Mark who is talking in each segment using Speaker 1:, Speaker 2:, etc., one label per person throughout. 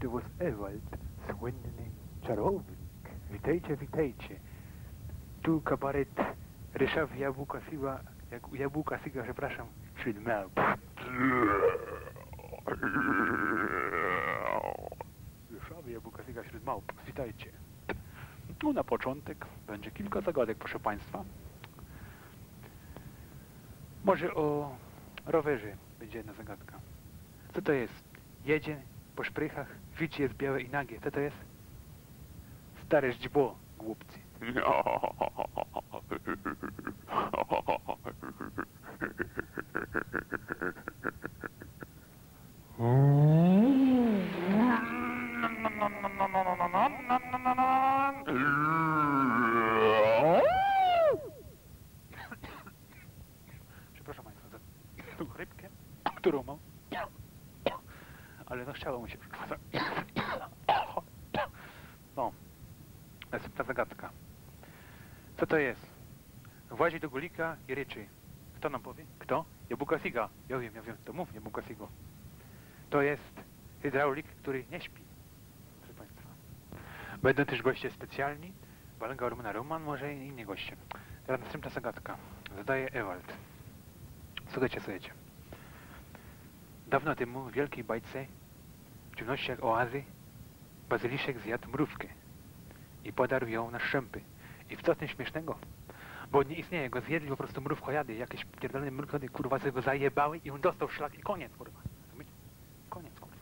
Speaker 1: to was Ewald, słynny czarownik. Witajcie, witajcie. Tu kabaret Ryszard Jabłka Siga, Jak- Jabłka Siga, przepraszam, małp. Ryszard Jabłka Siga małp. Witajcie. No na początek będzie kilka zagadek, proszę Państwa. Może o rowerze będzie jedna zagadka. Co to jest? Jedzie po szprychach, życie jest białe i nagie. Co to jest? Stare źdźbło, głupcy. Przepraszam Państwa za tą chrypkę, którą mam. Ale no chciało mi się. No. Następna zagadka. Co to jest? Włazi do gulika i ryczy. Kto nam powie? Kto? Jabłka Siga. Ja wiem, ja wiem. To mów Jabłka Sigo. To jest hydraulik, który nie śpi. Proszę Państwa. Będą też goście specjalni. Walenga Romana Roman, może i inni goście. Teraz następna zagadka. Zadaje Ewald. Słuchajcie, słuchajcie. Dawno temu w wielkiej bajce, ciemnościach oazy, bazyliszek zjadł mrówkę i podarł ją na szczępy. I w co tym śmiesznego? Bo nie istnieje, go zjedli po prostu mrówkojady, jakieś pierdolone mrówkojady, kurwa, sobie go zajebały i on dostał szlak i koniec, kurwa. Koniec, kurwa.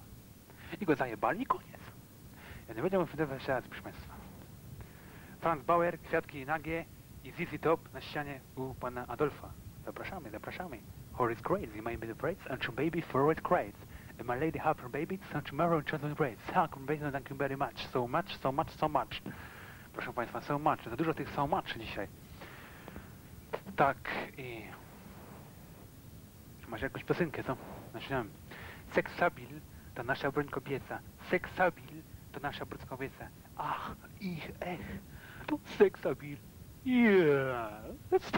Speaker 1: I go zajebali i koniec. Ja nie będę mówił jeszcze raz, proszę Państwa. Franz Bauer, Kwiatki nagie i ZZ Top na ścianie u pana Adolfa. Zapraszamy, zapraszamy. Horace Grace, you may be the braids, and baby forward crates. My lady have her baby, so tomorrow chosen braids. Thank you, baby, thank you very much. So much, so much, so much. Proszę Państwa, so much. Za dużo tych so much dzisiaj. Tak i... Masz jakąś piosenkę, co? Zaczynam. Seksabil to nasza broń kobieca. Seksabil to nasza broń kobieca. Ach, ich, ech. To seksabil. Yeah. That's...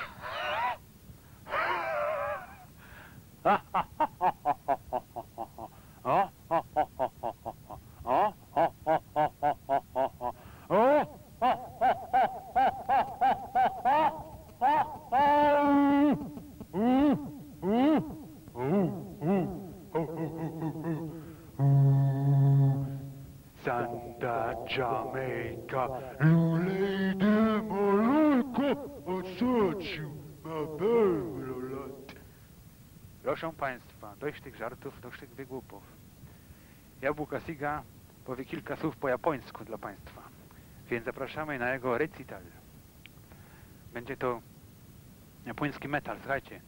Speaker 1: Santa Jamaica, lady Malika, osadził ma bełlat. Proszę Państwa, dość tych żartów, dość tych wygłupów. Jabłka Siga powie kilka słów po japońsku dla Państwa, więc zapraszamy na jego recital. Będzie to japoński metal, słuchajcie.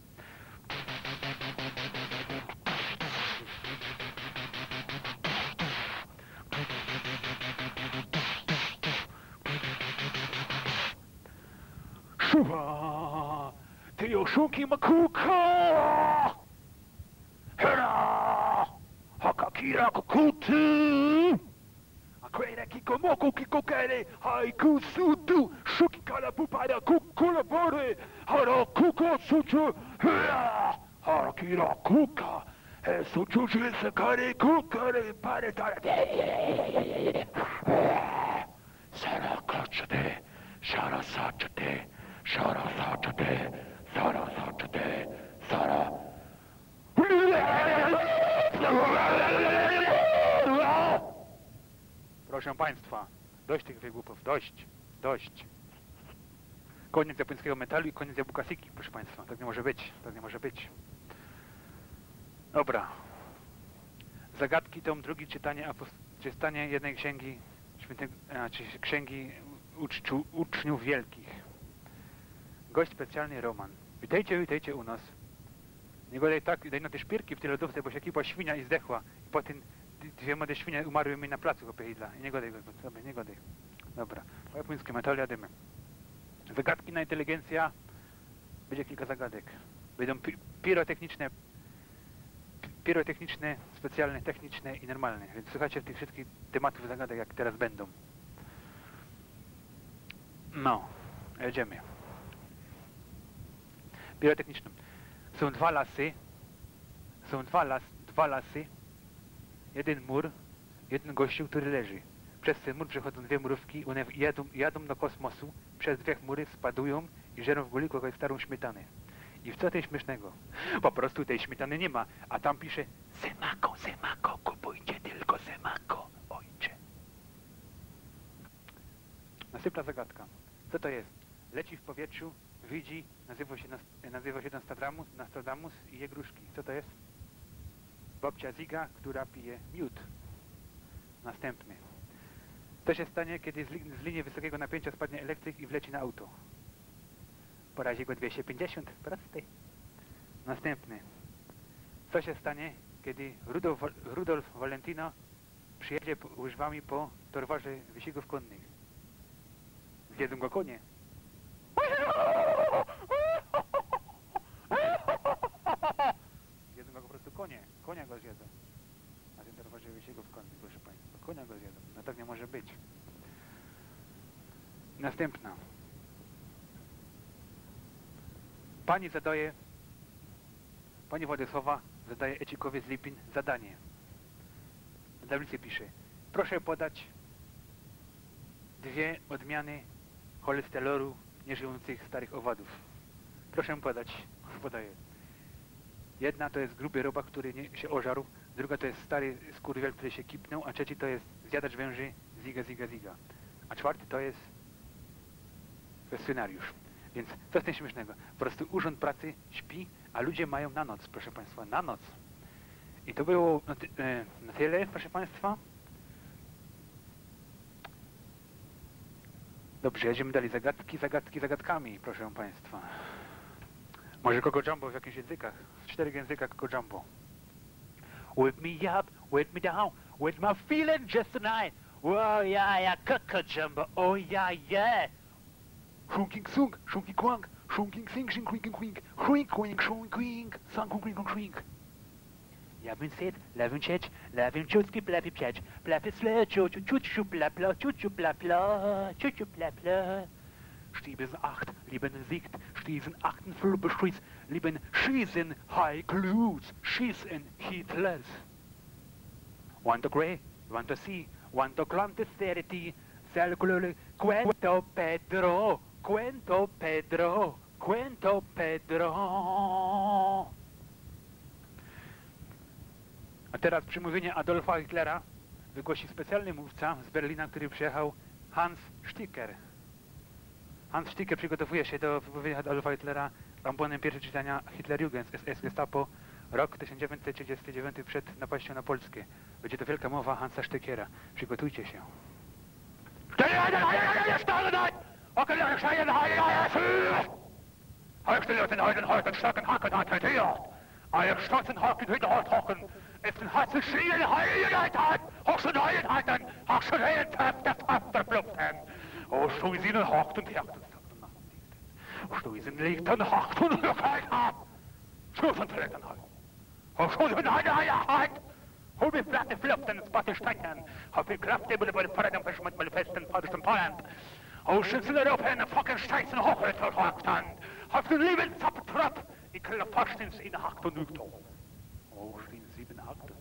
Speaker 1: Shuba, ty oszuki makuka! Moco kikokele, haiku sutu, shukikala pupaya kukula bore, hara kuko suchu, hara kira kuka, suchu jisekare kukare pare tare, sara kachate, shara sachate, shara sachate, sara sachate, sara. Proszę Państwa, dość tych wygłupów, dość, dość. Koniec japońskiego metalu i koniec jabłka siki, proszę Państwa. Tak nie może być, tak nie może być. Dobra. Zagadki tom drugi czytanie, czytanie jednej księgi świętego, znaczy księgi uczciu, uczniów wielkich. Gość specjalny Roman. Witajcie, witajcie u nas. Nie godaj tak, daj na te szpierki w tej lodówce, bo się kipa świnia i zdechła. I potem d- dwie młode świnie umarły mi na placu kopyhidla. I nie godaj go, dobra, nie godaj. Dobra, po japońskie metal jadymy. Zagadki na inteligencja. Będzie kilka zagadek. Będą pi pirotechniczne, pi- pirotechniczne, specjalne, techniczne i normalne. Więc słuchajcie tych wszystkich tematów zagadek, jak teraz będą. No, jedziemy. Pirotechnicznym. Są dwa lasy. Są dwa, las, dwa lasy. Jeden mur jeden gościu, który leży. Przez ten mur przechodzą dwie murówki, one jadą, jadą do kosmosu, przez dwie chmury spadują i żerą w guliku jakąś starą śmietanę. I co tej śmiesznego? Po prostu tej śmietany nie ma, a tam pisze Semako, semako, kupujcie tylko semako, ojcze. Następna zagadka. Co to jest? Leci w powietrzu, widzi, nazywa się, nazywa się Nostradamus, Nostradamus i je gruszki. Co to jest? Babcia Ziga, która pije miód. Następny. Co się stanie, kiedy z, li z linii wysokiego napięcia spadnie elektryk i wleci na auto? Porazi go 250, prosty. Następny. Co się stanie, kiedy Rudolf, Rudolf Valentino przyjedzie łyżwami po torwarze wyścigów konnych? Zjedzą go konie. Zjedzą go po prostu konie. Konia go zjedzą. Na tym torwarze wyścigów konnych, proszę Państwa. Konia go zjedzą. No tak nie może być. Następna. Pani zadaje, pani Władysława zadaje Ecikowi z Lipin zadanie. W tablicy pisze, proszę podać dwie odmiany cholesterolu nieżyjących starych owadów. Proszę podać, podaję. Jedna to jest gruby robak, który nie, się ożarł, druga to jest stary skurwiel, który się kipnął, a trzeci to jest zjadacz węży ziga, ziga, ziga. A czwarty to jest kwestionariusz. Więc co jest tym śmiesznego? Po prostu Urząd Pracy śpi, a ludzie mają na noc, proszę Państwa, na noc. I to było na, ty e, na tyle, proszę Państwa. Dobrze, jedziemy dalej. Zagadki, zagadki, zagadkami, proszę Państwa. Może Coco Jumbo w jakichś językach? W czterech językach Coco Jumbo. Wake me up, wake me down, with my feeling just tonight. Oh yeah, yeah, Coco Jumbo, oh yeah, yeah. Shunking sung, shunking quang, shunking sing, shing quink quink, quink quink, shunk quink, sang quink quink quink. Ja bym sit, lewym cieć, lewym ciutki, plepi pieć, plepi sle, ciu ciu ciu ciu pla pla, ciu ciu pla pla, ciu ciu pla pla. Stieben acht, lieben siegt, stiesen achten Flubbeschütz, lieben schießen clues, schießen Hitlers. Want to grey, want to see, want to quantity, calculate, cuento Pedro, cuento Pedro, cuento Pedro. A teraz przemówienie Adolfa Hitlera wygłosi specjalny mówca z Berlina, który przyjechał Hans Sticker. Hans Sticker przygotowuje się do wypowiedzi Adolfa Hitlera ambonem pierwsze czytania Hitlerjugend SS Gestapo rok 1939 przed napaścią na Polskę. Będzie to wielka mowa Hansa Stickera. Przygotujcie się.
Speaker 2: Ist ein Hatze Schielen, og suisinen hakten teakten sakten natten. Og suisen likten hakten løkheita. Sjusen treten høy. Og sjusen hadde høy høyt. Hun halt. flette fløpten spatt i stekken. halt. vil kraftig burde bare for den personen med festen fadersen parent. Og sjusen er und henne fucking steisen håret den hakten. Og for livet sapp trapp. I kølle forsknings inn hakten ugdom. Og sin sieben hakten.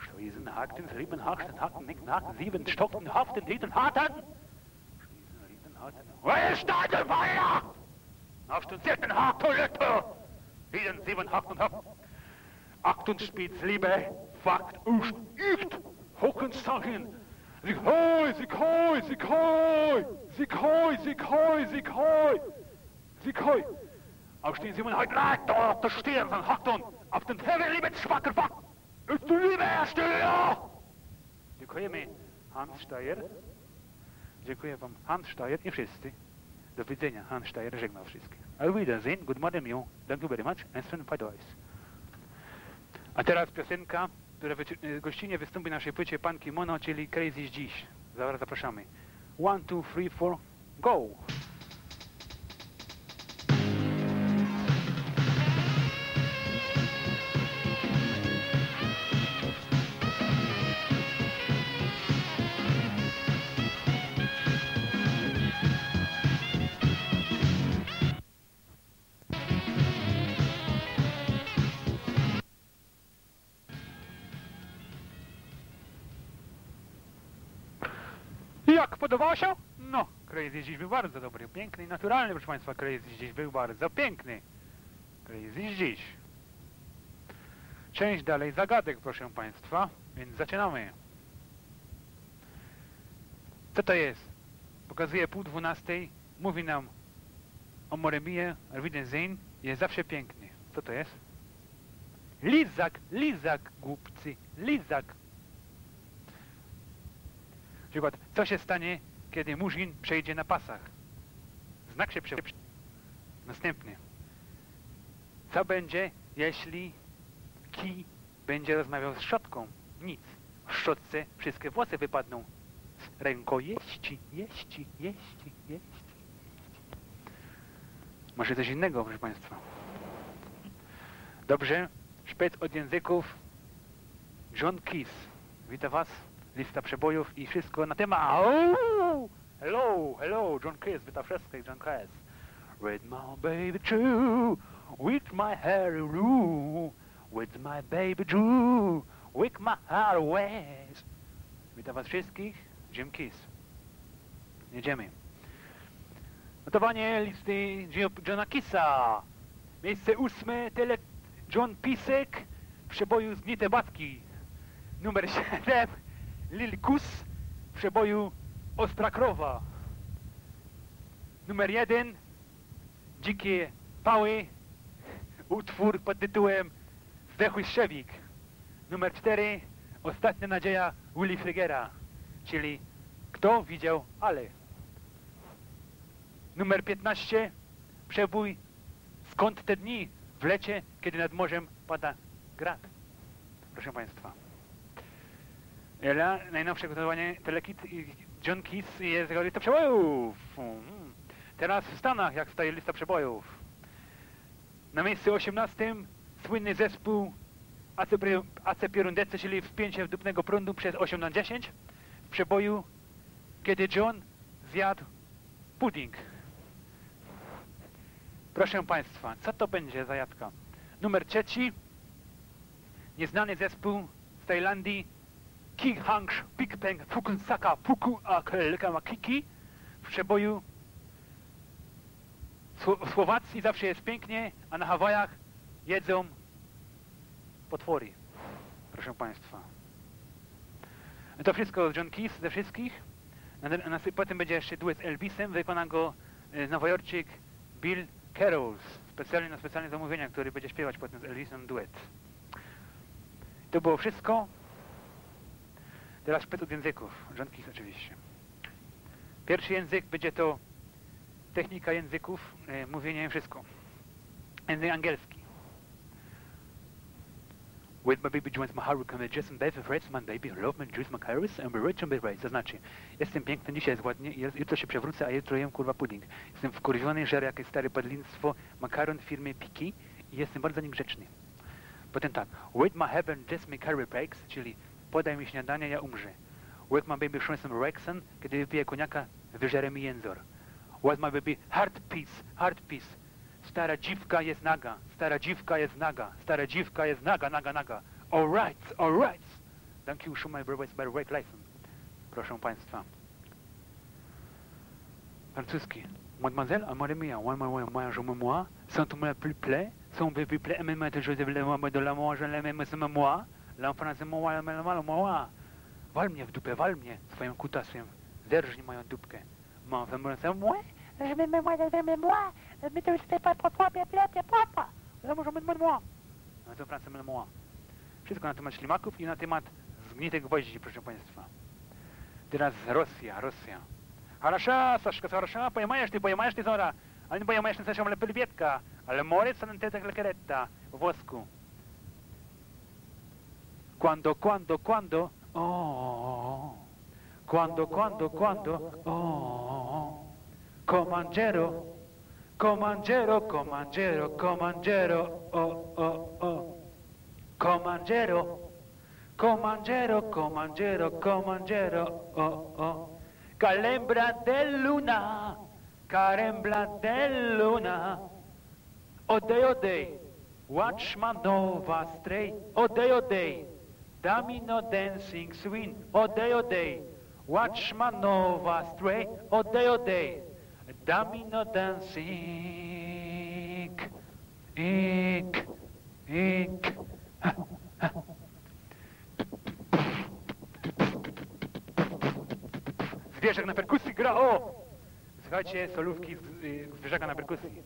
Speaker 2: Schwesen, Hakten, Riemen, Hakten, Hakten, Nicken, Hakten, Sieben, Stockten, Haften, Dieten, Harten. Hvor står du feier? Auf den siebten Hart, Toilette! Jeden sieben Hart und Hart. Achtunspitz, Liebe, Fakt, Ust, Ücht, Hockensachen. Sieg hoi, sieg hoi, sieg hoi, sieg hoi, sieg hoi, sieg hoi, sieg hoi. Auf den sieben Hart, leid, dort, der Stirn, sein Hacken. Auf den Heaven, Liebe, schwacker Fakt. Ist du Liebe, Herr
Speaker 1: Stille, ja! Die Krimi, Hans Steier, Dziękuję Wam Hans Steyer i wszyscy. Do widzenia. Hans Steyer żegnał wszystkich. Auf Wiedersehen. Good morning you. Thank you very much. Bye A teraz piosenka, która wyci- gościnnie wystąpi na naszej płycie Pan Kimono, czyli Crazy dziś. Zaraz zapraszamy. One, two, three, four, go! Podobało się? No, Crazy dziś był bardzo dobry, piękny i naturalny, proszę Państwa. Crazy dziś był bardzo piękny. Crazy dziś. Część dalej zagadek, proszę Państwa, więc zaczynamy. Co to jest? Pokazuje pół dwunastej, mówi nam o Moremie, Wiedersehen, jest zawsze piękny. Co to jest? Lizak, lizak, głupcy, lizak. Przykład, co się stanie, kiedy murzyn przejdzie na pasach? Znak się przełączy. Następny. Co będzie, jeśli kij będzie rozmawiał z szczotką? Nic. W szczotce wszystkie włosy wypadną. Z rękojeści, jeści, jeści, jeści. Może coś innego, proszę Państwa. Dobrze. Szpec od języków. John Keys. Witam Was. Lista przebojów i wszystko na temat. Hello, hello, John Keys. Witam wszystkich, John Keys. With my baby true, with my hair roo, with my baby true, with my heart ways. Witam Was wszystkich, Jim Keys. Jedziemy. Notowanie listy Johna Kisa. Miejsce ósme, tele John Pisek przeboju Zgnite Batki. Numer 7, Lil w przeboju Ostra Krowa. Numer 1, Dzikie Pały, utwór pod tytułem Zdechły Szczewik. Numer 4, Ostatnia Nadzieja Willy Frigera, czyli Kto widział Ale. Numer 15, przebój Skąd te dni w lecie, kiedy nad morzem pada grad. Proszę Państwa. Ela, najnowsze gotowanie telekit John Keys jest lista przebojów. Mm. Teraz w Stanach, jak staje lista przebojów. Na miejscu 18 słynny zespół AC Pierundece, czyli wpięcie w dupnego prądu przez 8 na 10 w przeboju, kiedy John zjadł pudding. Proszę Państwa, co to będzie za jadka? Numer trzeci, nieznany zespół z Tajlandii, King Hang Peng Fukunsaka Fuku Makiki w przeboju w Słowacji zawsze jest pięknie, a na Hawajach jedzą potwory. Proszę Państwa. To wszystko z John Keys ze wszystkich. Potem będzie jeszcze duet z Elvisem, wykona go e, Nowojorczyk Bill Carols, specjalnie na specjalne zamówienia, który będzie śpiewać potem z Elvisem duet. To było wszystko. Teraz szpec od języków, rządkich oczywiście. Pierwszy język będzie to technika języków, e, mówienie wszystko. Język angielski. With my baby joins my heart, come just and baby friends, my baby, love me, juice my carrots, and be rich and right. To znaczy, jestem piękny, dzisiaj jest ładnie, jutro się przewrócę, a jutro jem kurwa pudding. Jestem wkurwiony, żer jakieś stare padlinstwo, makaron w firmie Piki i jestem bardzo niegrzeczny. Potem tak, with my heaven, just me carry breaks, czyli podaj mi śniadanie, ja umrze. With my baby some Rexon, kiedy wypiję koniaka, wyżerę mi jęzor. With my baby heart peace, heart peace, Stara dziwka jest naga, stara dziwka jest naga, stara dziwka jest naga, naga, naga. All right, all right. Thank you, Breweries by Wake License. Proszę Państwa. Francuski. Mademoiselle, amore mia, moi, moi, moi, je me moi, sans me plus plaît, son bébé plaît, même je de l'amour, de l'amour, je l'aime, moi, l'enfant, c'est moi, moi, moi. Wal mnie w dupę, wal mnie swoim kutasem. Zerżnij moją dupkę. Mam wymrę, moi, je m'aime moi, je m'aime moi. Mais tu sais pas pourquoi, bien plaît, bien papa. Ja może my moi. No to pracę moi. Wszystko na temat ślimaków i na temat zgnitych gwoździ, proszę Państwa. Teraz Rosja, Rosja. Хороша, Сашка, хороша, понимаешь ты, понимаешь ты, Зора? А не понимаешь, ты совсем лепельветка, але море санантета клакеретта, воску. Quando, quando, quando, oh, quando, quando, quando, oh, comangero, comangero, comangero, comangero, oh, oh, oh, comangero, comangero, comangero, comangero, oh, oh, calembra de luna, calembra de luna, odej, odej, watch my nova stray, odej, odej, Domino dancing swing, odej, odej, Watchmanova stray, odej, odej. Domino dancing. Ik, ik. Ha. Zwierzak na perkusji gra, o! Słuchajcie, solówki z, y, zwierzaka na perkusji.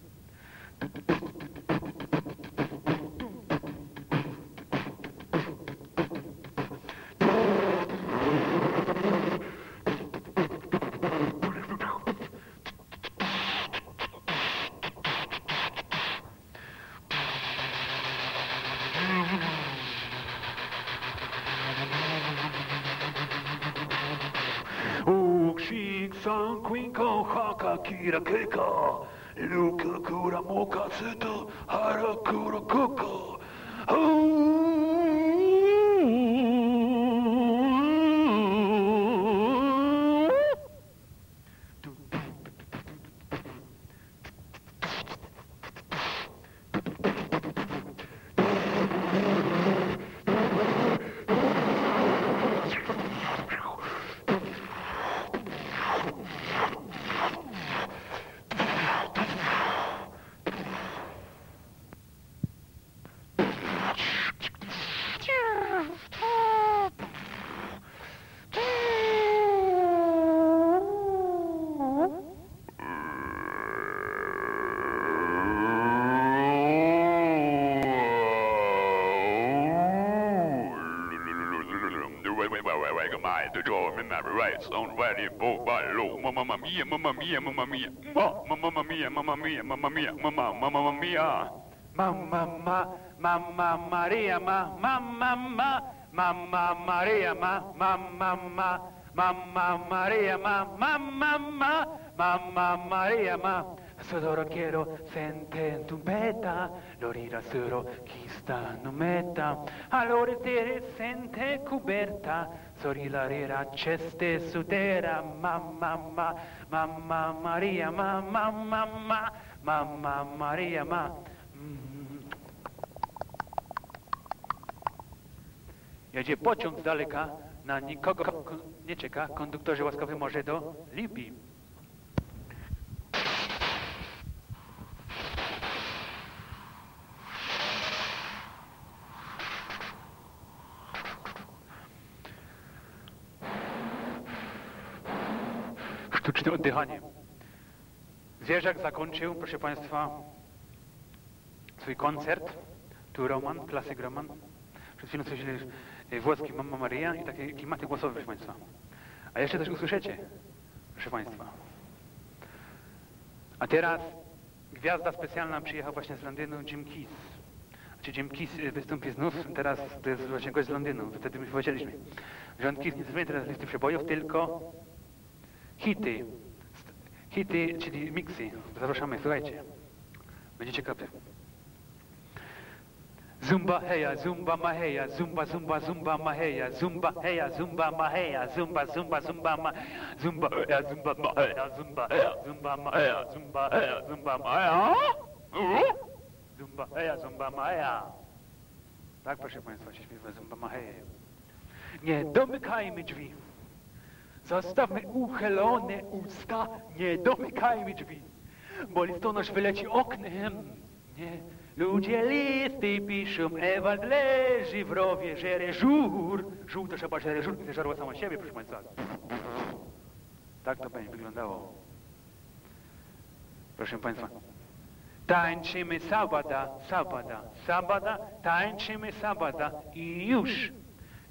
Speaker 2: ラケイ
Speaker 1: カルカクラモカスとハラクロココ
Speaker 2: haka kira keka my kura moka tsuto hara kura koko
Speaker 3: Mamma mia, mamma mia, mamma mia, mamma mia, mamma mia, mamma mia, mamma, mamma mia.
Speaker 1: Mamma, ma, mamma Maria, ma, mamma, ma, mamma Maria, ma, mamma, ma, mamma Maria, ma, mamma, ma, mamma Maria, ma. Sodoro quiero sente tu beta, l'orira suro chi sta non metta, allora te sente coberta, sorila rera ceste sudera, mamma, ma, mamma Maria, ma, mamma, ma, mamma Maria, ma. Mm. Jedzie pociąg z daleka, na nikogo ko- nie czeka, konduktorze łaskawy może do Libii. Oddychanie. Zwierzak zakończył, proszę Państwa, swój koncert. Tu Roman, klasyk Roman. Przed chwilą e, włoski Mamma Maria i takie klimaty głosowe, proszę Państwa. A jeszcze coś usłyszycie, proszę Państwa. A teraz gwiazda specjalna przyjechał właśnie z Londynu, Jim Keys. Znaczy Jim Keys e, wystąpi znów, teraz to jest właśnie gość z Londynu, wtedy my powiedzieliśmy. On Keys nie zmieni teraz listy przebojów, tylko hity. Hity, czyli miksy. Zapraszamy, słuchajcie. Będzie ciekawe. Zumba heja, zumba maheja, zumba zumba zumba maheja, zumba heja, zumba maheja, zumba zumba zumba ma, zumba heja, zumba maheja, zumba heja, zumba maheja, zumba heja, zumba maheja, zumba heja, zumba maheja. Tak, proszę Państwa, się śpiewa zumba maheja. Nie domykajmy drzwi. Zostawmy uchylone usta, nie domykajmy drzwi, bo listonosz wyleci oknem. Nie, ludzie listy piszą, Ewald leży w rowie, żere żur. Żół to trzeba żere żur, gdy żarła sama siebie, proszę Państwa. Tak to będzie wyglądało. Proszę Państwa. Tańczymy sabada, sabada, sabada, tańczymy sabada i już.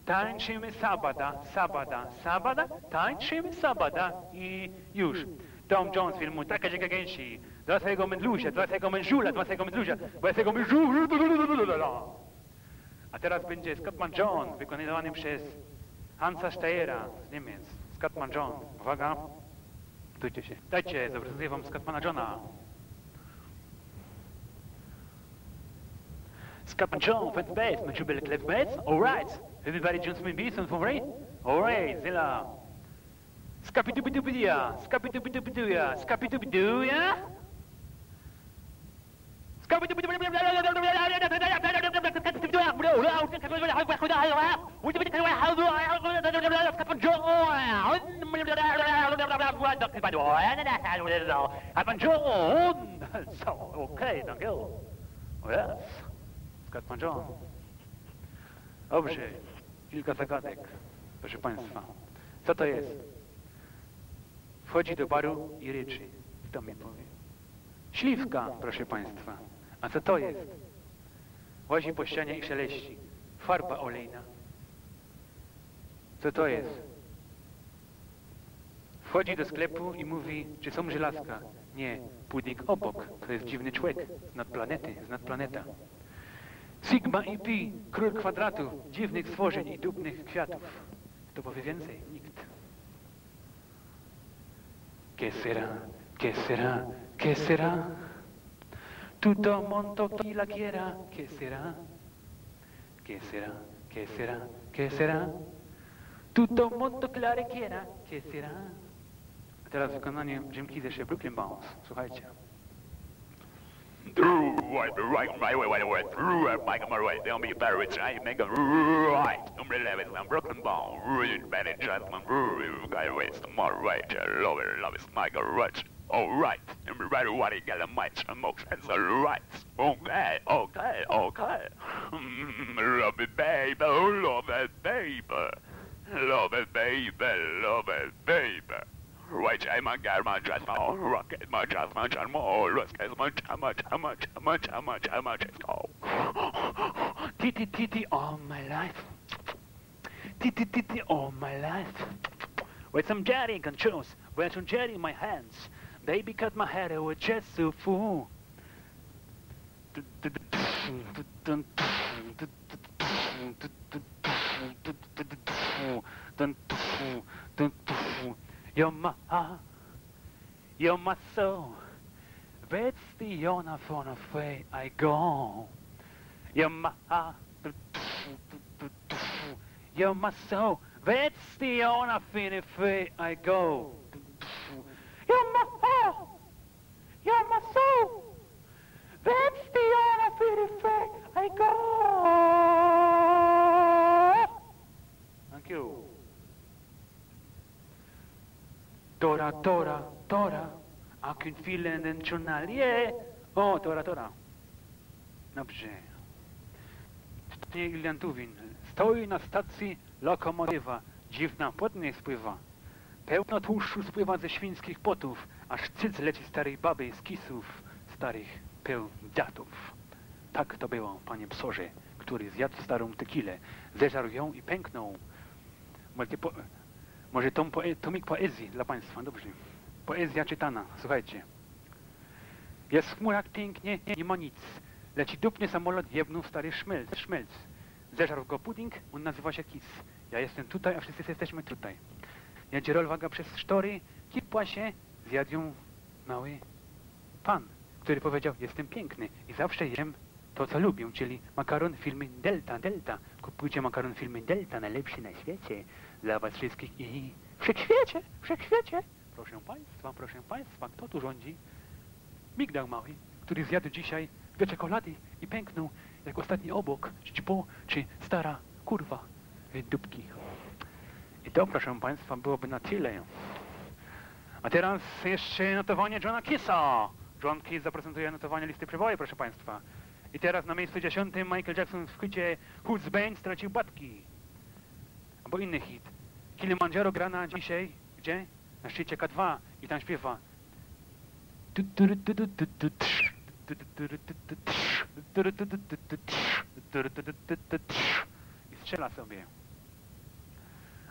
Speaker 1: Tańczymy sabada, sabada, sabada, tańczymy sabada i już. Tom Jones filmu taka dzieka gęsi. Dla swojego mędlusia, dla swojego mężula, dla swojego mędlusia, dla swojego mężula. A teraz będzie Scotman John, wykonywany przez Hansa Steyera z Niemiec. Scotman John. Uwaga. Tujcie się. Dajcie, zaprezentuję wam Scotmana Johna. Scotman John, first base, Machubil left base. All right. Everybody joins me, Beeson for free. All right, Zilla. Scapitubidubidia, scapitubidubidia, scapitubiduya. Pan John! So, okej, danke. O yes. Zgadł pan John. Dobrze, kilka zagadek, proszę państwa. Co to jest? Wchodzi do baru i ryczy. Kto mi powie? Śliwka, proszę państwa. A co to jest? Łazi po ścianie i szeleści. Farba olejna. Co to jest? Wchodzi do sklepu i mówi, czy są żelazka. Nie, pudding obok. To jest dziwny człowiek z nadplanety, z nadplaneta. Sigma i Pi, król kwadratu, dziwnych stworzeń i dupnych kwiatów. Kto powie więcej? Nikt. ¿Qué será? ¿Qué será? ¿Qué será? Tutto mondo chi la quiera, ¿qué será? ¿Qué será? ¿Qué será? ¿Qué será? Tutto mondo che la quiera, ¿qué será? A teraz wykonanie Jim Kideshe Brooklyn Bounce. Słuchajcie.
Speaker 3: Through right, right, right, right, right, right, through right, Mike, my right, they'll be better, which I make a right. I'm the levels, I'm broken bone, really bad adjustment, really guy waits, tomorrow, right, love it, love it, Mike, right. All right, and we right what he got a much emotions, all right. Okay, okay, okay. Mm, love it, baby, love it, baby. Love it, baby, love it, baby. Right, I'm a guy, my dress, my rocket, my dress, my dress, my risk, as much, how much, how much, how much, how much, how much it's go.
Speaker 1: Titty titty all my life. Titty titty all my life. With some jelly and choose, with some jelly in my hands. Baby cut my hair with just so full. You're my heart, you're my soul. That's the honor for the way I go. You're my heart, you're my soul. That's the honor for the way I go. Tora, Tora, Tora. I can feel it. Yeah. O, Tora, Tora. Dobrze. Tuwin. Stoi na stacji lokomotywa. Dziwna płotnie spływa. Pełno tłuszczu spływa ze świńskich potów, aż cyc leci starej baby z kisów starych peł dziadów. Tak to było, panie psorze, który zjadł starą tekilę, zeżarł ją i pęknął. Może, po, może tom poe, tomik poezji dla państwa, dobrze. Poezja czytana, słuchajcie. Jest w chmurach pięknie, nie ma nic. Leci dupnie samolot, jebnął stary szmelc, szmelc. Zeżarł go pudding, on nazywa się kis. Ja jestem tutaj, a wszyscy jesteśmy tutaj. Jedzie rolwaga przez sztory, kipła się, zjadł ją mały pan, który powiedział, jestem piękny i zawsze jem to, co lubię, czyli makaron firmy Delta, Delta. Kupujcie makaron firmy Delta, najlepszy na świecie, dla was wszystkich i wszechświecie, wszechświecie. Proszę państwa, proszę państwa, kto tu rządzi? Migdał mały, który zjadł dzisiaj dwie czekolady i pęknął jak ostatni obok, ćpo, czy stara kurwa dupki. I to, proszę Państwa, byłoby na tyle. A teraz jeszcze notowanie Johna Kissa. John Kiss zaprezentuje notowanie listy przeboju, proszę Państwa. I teraz na miejscu dziesiątym Michael Jackson w hicie Who's Bane stracił batki. Albo inny hit. Kilimanjaro gra na dzisiaj, gdzie? Na szczycie K2 i tam śpiewa. I strzela sobie.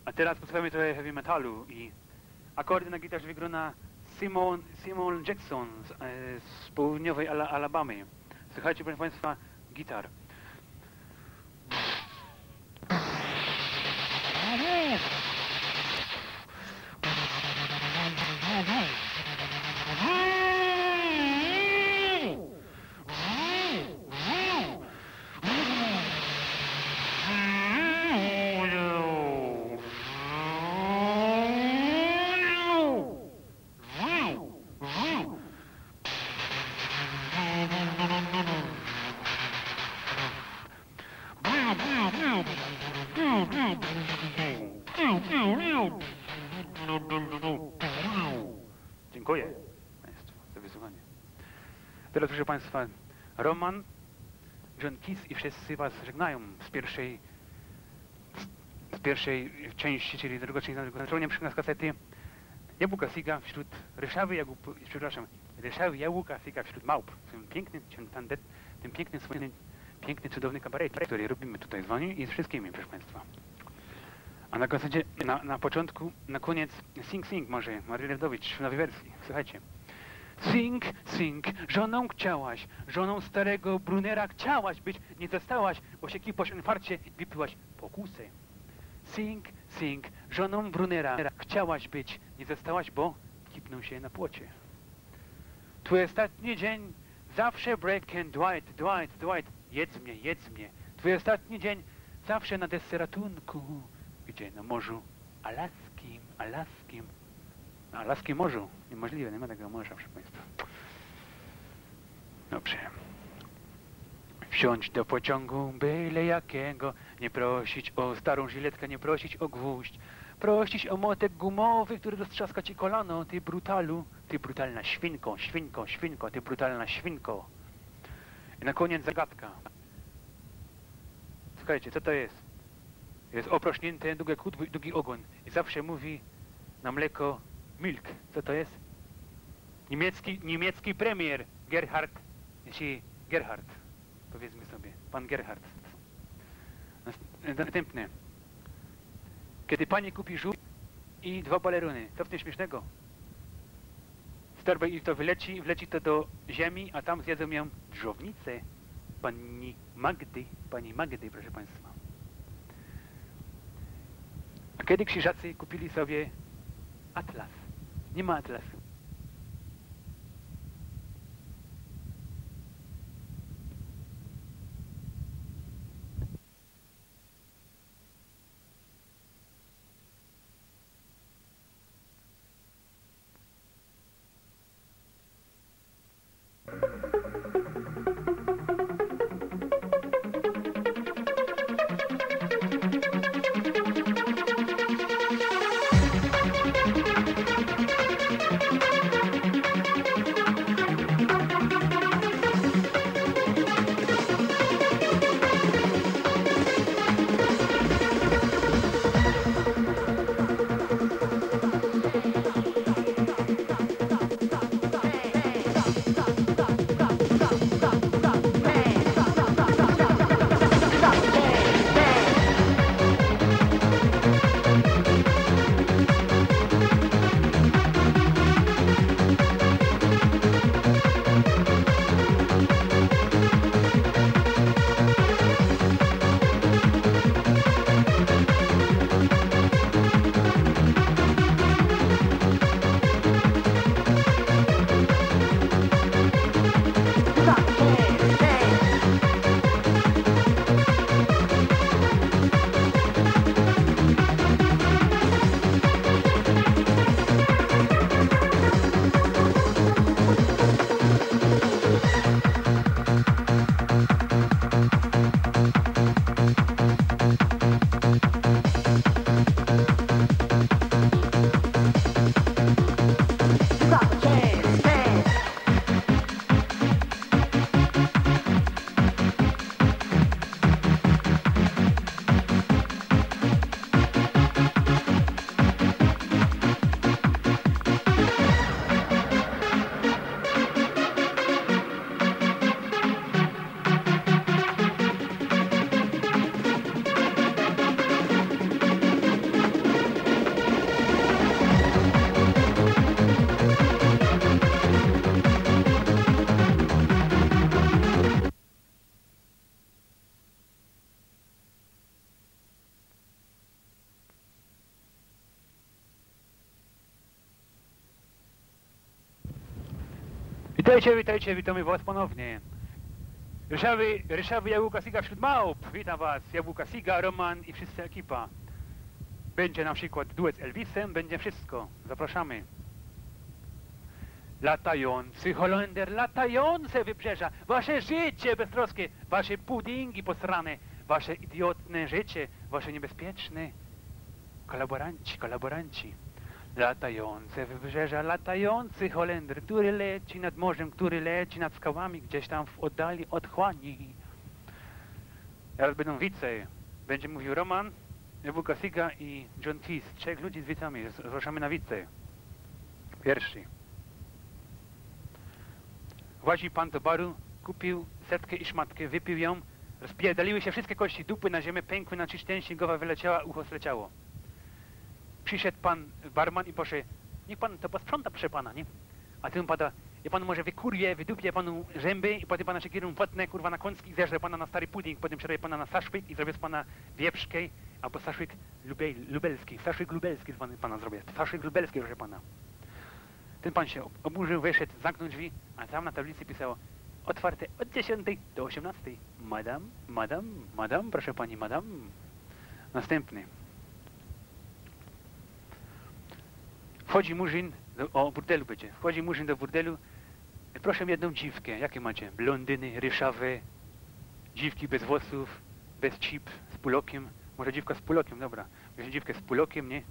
Speaker 1: A teraz posłuchajmy trochę heavy metalu i akordy na gitarze wygrana Simon, Simon Jackson z, e, z południowej Ala, Alabamy. Słuchajcie, proszę Państwa, gitar. Państwa, Roman, John Kiss i wszyscy Was żegnają z pierwszej z pierwszej części, czyli druga część zakończenia przyszłej kasety. Jabłka Siga wśród Ryszawy, Jagół, przepraszam, Ryszawy, Jabłka Siga wśród małp. Tym pięknym, tandet, tym pięknym, słynnym, piękny, cudowny kabaret, który robimy tutaj z Wami i z wszystkimi, proszę Państwa. A na zasadzie, na, na początku, na koniec, Sing Sing może, Marii Lewdowicz w nowej wersji. Słuchajcie. Sing, sing, żoną chciałaś, żoną starego Brunera chciałaś być, nie zostałaś, bo się kipoś infarcie wypiłaś pokusę. Sing, sing, żoną Brunera chciałaś być, nie zostałaś, bo kipnął się na płocie. Twój ostatni dzień, zawsze break and Dwight, Dwight, Dwight, jedz mnie, jedz mnie. Twój ostatni dzień, zawsze na desce ratunku, gdzie? Na morzu alaskim, alaskim, na alaskim morzu, niemożliwe, nie ma takiego morza, proszę Państwa. Dobrze. Wsiąść do pociągu byle jakiego, nie prosić o starą żyletkę, nie prosić o gwóźdź, prosić o motek gumowy, który roztrzaska ci kolano, ty brutalu, ty brutalna świnko, świnko, świnko, ty brutalna świnko. I na koniec zagadka. Słuchajcie, co to jest? Jest oprośnięty, długi długi ogon i zawsze mówi na mleko milk. Co to jest? Niemiecki, niemiecki premier Gerhard, jeśli Gerhard, powiedzmy sobie, pan Gerhard. Nas- Następny. Kiedy pani kupi żółw i dwa baleruny, co w tym śmiesznego? Z i to wyleci, wleci to do ziemi, a tam zjedzą ją dżownice pani Magdy, pani Magdy, proszę państwa. A kiedy krzyżacy kupili sobie atlas? Nie ma Witajcie, witajcie, witamy was ponownie. Ryszawy, Ryszawy Jabłka Siga wśród małp. Witam was, Jabłka Siga, Roman i wszyscy ekipa. Będzie na przykład duet z Elvisem, będzie wszystko. Zapraszamy. Latający Holender, latające wybrzeża, wasze życie beztroskie, wasze puddingi posrane, wasze idiotne życie, wasze niebezpieczne kolaboranci, kolaboranci. Latające wybrzeża, latający Holender, który leci nad morzem, który leci nad skałami, gdzieś tam w oddali otchłani. Teraz będą wice. Będzie mówił Roman, Ebuka Siga i John Tees. Trzech ludzi z wicami. Zapraszamy na wice. Pierwszy. Włazi pan do baru, kupił setkę i szmatkę, wypił ją, rozpierdaliły się wszystkie kości dupy na ziemię, pękły na trzy głowa wyleciała, ucho zleciało. Przyszedł pan barman i poszedł, niech pan to posprząta proszę pana, nie? A mu pada, ja panu może wykurwie, wydupie panu zęby i potem pana się kierują potnę, kurwa na koński, zjeżdżę pana na stary pudding, potem przerobię pana na saszwyk i zrobię z pana wieprzkej, albo saszwyk lubej, lubelski, saszwyk lubelski z pana zrobię, saszwyk lubelski proszę pana. Ten pan się oburzył, wyszedł, zamknął drzwi, a tam na tablicy pisało otwarte od 10 do 18. Madam, madam, madam, proszę pani, madam. Następny. Wchodzi murzyn, do, o burdelu będzie, wchodzi murzyn do burdelu, proszę jedną dziwkę, jakie macie? Blondyny, ryszawe, dziwki bez włosów, bez chip, z pulokiem, może dziwka z pulokiem, dobra, bierze dziwkę z pulokiem, nie?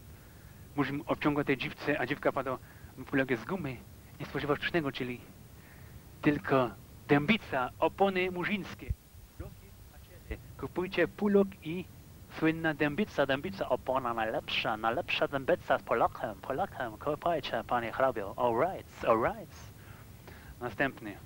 Speaker 1: Murzyn obciąga tej dziwce, a dziwka pada, pulok jest z gumy, nie spożywa sztucznego, czyli tylko dębica, opony murzyńskie. Kupujcie pulok i słynna dębica, dębica opona najlepsza, najlepsza dębica z Polakiem, Polakiem, kupujcie panie hrabio, alright, alright. Następny.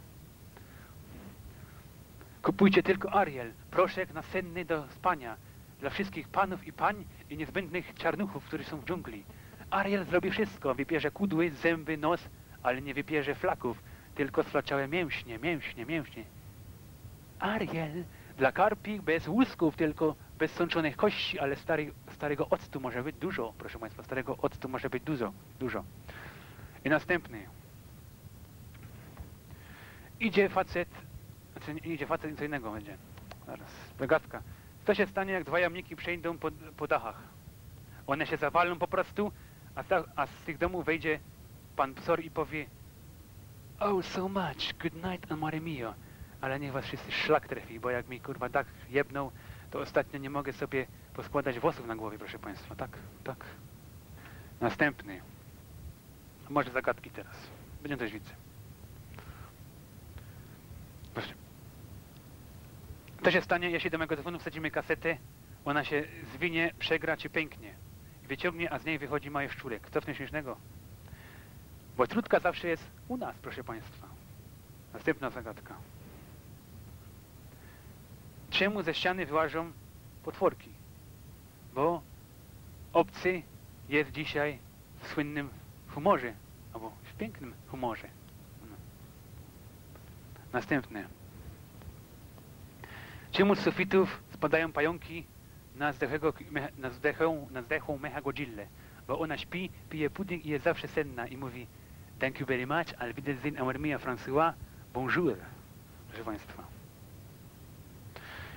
Speaker 1: Kupujcie tylko Ariel, proszek nasenny do spania dla wszystkich panów i pań i niezbędnych czarnuchów, którzy są w dżungli. Ariel zrobi wszystko, wypierze kudły, zęby, nos, ale nie wypierze flaków, tylko sflaczałe mięśnie, mięśnie, mięśnie. Ariel dla karpi bez łusków, tylko bez sączonych kości, ale stary, starego octu może być dużo, proszę Państwa, starego octu może być dużo, dużo. I następny. Idzie facet, znaczy nie idzie facet, co innego będzie. Zaraz, zagadka. Co się stanie, jak dwa jamniki przejdą po, po dachach? One się zawalą po prostu, a z, a z tych domów wejdzie pan psor i powie Oh, so much, good night, amore mio. Ale niech was wszyscy szlak trafi, bo jak mi kurwa dach jebnął, to ostatnio nie mogę sobie poskładać włosów na głowie, proszę państwa. Tak, tak. Następny. Może zagadki teraz. Będzie coś widzę. Proszę. Co się stanie, jeśli do telefonu wsadzimy kasetę, ona się zwinie, przegra czy pęknie. Wyciągnie, a z niej wychodzi mały szczurek. Co w tym śmiesznego? Bo trudka zawsze jest u nas, proszę Państwa. Następna zagadka. Czemu ze ściany wyłażą potworki? Bo obcy jest dzisiaj w słynnym humorze, albo w pięknym humorze. Następne. Czemu z sufitów spadają pająki na zdechłego, na zdechłą, na zdechłą mecha Godzillę? Bo ona śpi, pije pudding i jest zawsze senna i mówi Thank you very much, Al Wiedersehen, amor mia, François, bonjour, proszę Państwa.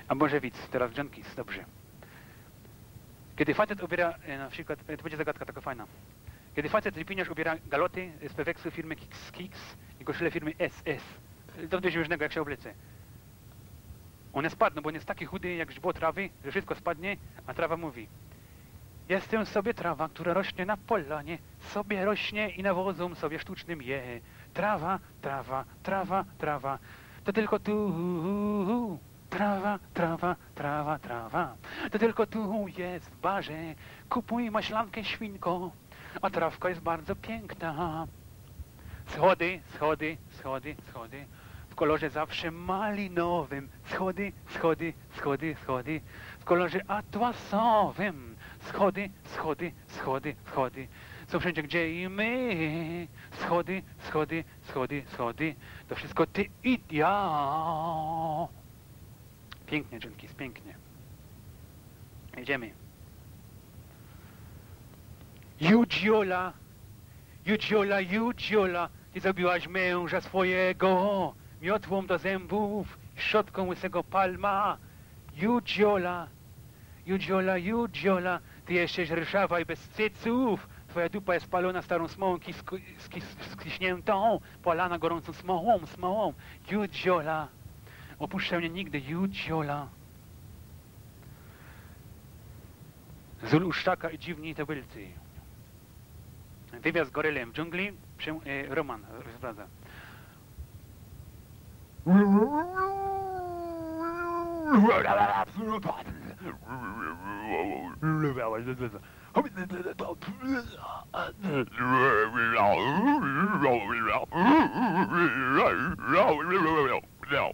Speaker 1: A może widz, teraz John Kiss, dobrze. Kiedy facet ubiera, e, na przykład, e, to będzie zagadka taka fajna. Kiedy facet lipiniarz ubiera galoty z peweksu firmy Kix, Kix i koszulę firmy SS, to dość różnego, jak się oblecę. One spadną, bo on jest taki chudy jak źdźbło trawy, że wszystko spadnie, a trawa mówi Jestem sobie trawa, która rośnie na polanie, sobie rośnie i nawozą sobie sztucznym je. Trawa, trawa, trawa, trawa, to tylko tu, trawa, trawa, trawa, trawa, to tylko tu jest w barze, kupuj maślankę świnko, a trawka jest bardzo piękna. Schody, schody, schody, schody, w kolorze zawsze malinowym, schody, schody, schody, schody, w kolorze atłasowym, schody, schody, schody, schody. Są wszędzie, gdzie i my. Schody, schody, schody, schody. To wszystko ty i ja. Pięknie, Jenkins, pięknie. Jedziemy. Judziola, Judziola, Judziola, ty zabiłaś męża swojego miotłą do zębów, szczotką łysego palma. Judziola, Judziola, Judziola, ty jesteś ryszawa i bez cyców. Twoja dupa jest palona starą smołą kisk- skis- skiśniętą, polana gorącą smołą, smołą. Judziola, opuszczaj mnie nigdy, Judziola. Zul uszczaka i dziwni tobylcy. Wywiad z gorylem w dżungli, Przem- e, Roman now.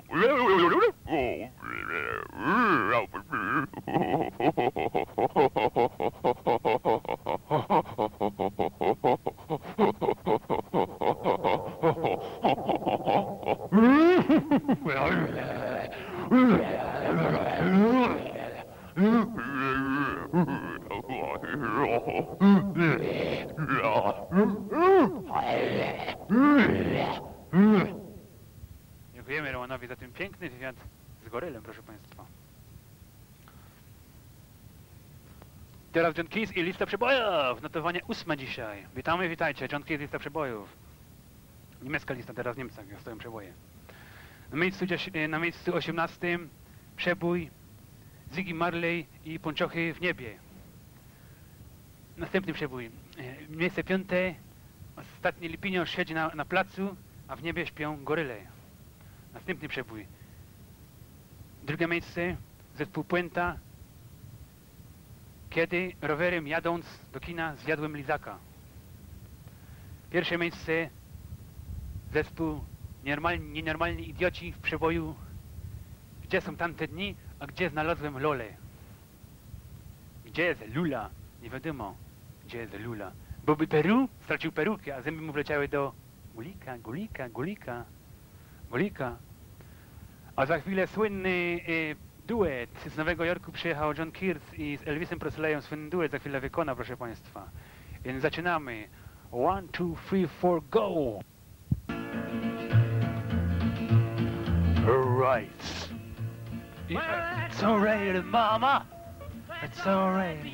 Speaker 1: Dziękujemy Romanowi za ten piękny wywiad z gorylem, proszę Państwa. Teraz John Keys i lista przebojów. Notowanie ósme dzisiaj. Witamy, witajcie. John Keys, lista przebojów. Niemiecka lista, teraz w Niemcach stoją przeboje. Na miejscu, e, na miejscu 18 przebój Ziggy Marley i Pończochy w niebie. Następny przebój. E, Miejsce piąte. Ostatni Lipinio siedzi na, na placu, a w niebie śpią goryle. Następny przebój. Drugie miejsce. Zespół Puenta. Kiedy rowerem jadąc do kina zjadłem lizaka. Pierwsze miejsce. Zespół Nienormalni, Nienormalni Idioci w przeboju Gdzie są tamte dni, a gdzie znalazłem Lolę? Gdzie jest Lula? Nie wiadomo, gdzie jest Lula. Byłby Peru, stracił perukę, a zęby mu wleciały do gulika, gulika, gulika, gulika. A za chwilę słynny y, duet z Nowego Jorku przyjechał John Keats i z Elvisem Presleyem słynny duet za chwilę wykona, proszę Państwa. Więc zaczynamy. One, two, three, four, go! Right. It's alright, mama. It's alright.